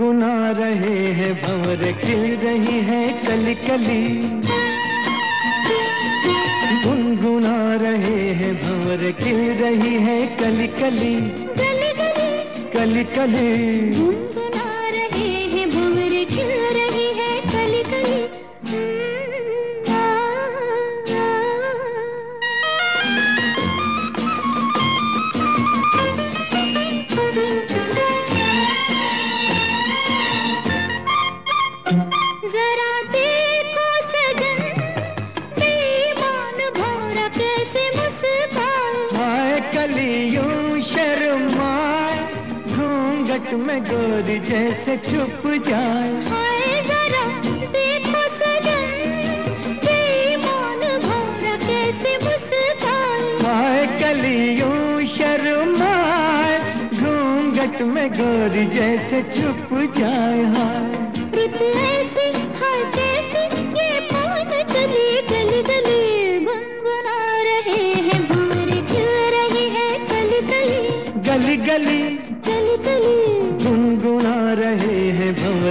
गुनगुना रहे हैं भंवर खिल रही है कली कली गुनगुना रहे हैं भंवर खिल रही है कली कली कली कली गुनगुना रहे हैं भंवर खिल घूंघट में गोरी जैसे छुप जाए। हाय जरा देखो सजन बेईमान भौरा कैसे मुस्काए। हाय कलियों शर्माए घूंघट में गोरी जैसे छुप जाए। हाय रुत ऐसी हाय कैसी ये पवन चली गली गली गुनगुना रहे हैं रही है कली कली गली गली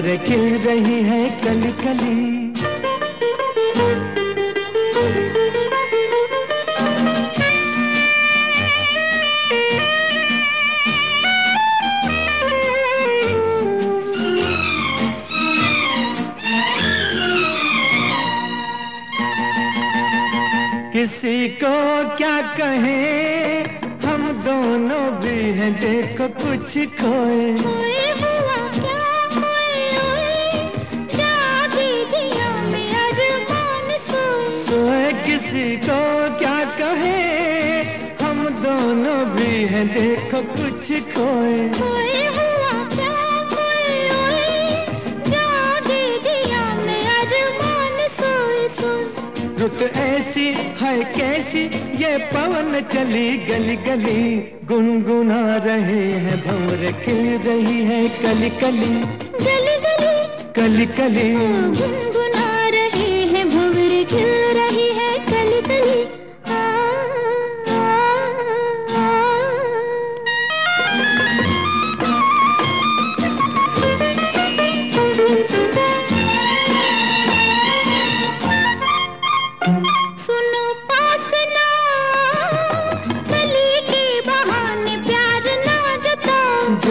हैं खिल रही है कली कली। किसी को क्या कहें? हम दोनों भी हैं, देखो कुछ खोए। किसी को क्या कहे? हम दोनों भी हैं देखो कुछ खोए खोए हुआ क्या? सोए रुत ऐसी है कैसी? ये पवन चली गली गली। गुनगुना रहे हैं भंवर खिल रही है कली कली। गली गली कली कली। गुनगुना रहे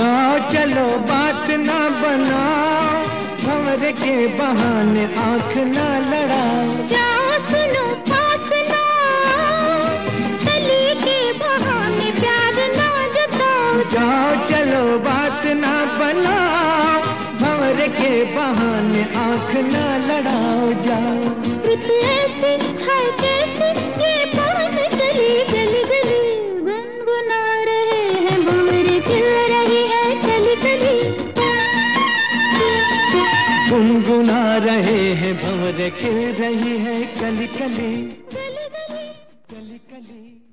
जाओ चलो बात ना बनाओ। भंवर के बहाने आँख ना लड़ाओ। जाओ सुनो पास ना कली के बहाने प्यार ना जताओ। जाओ चलो बात ना बनाओ। भंवर के बहाने आँख ना लड़ाओ जाओ। ऐसी है कैसी गुनगुना रहे हैं भंवर खेल रही है कली कली कली, कली, कली।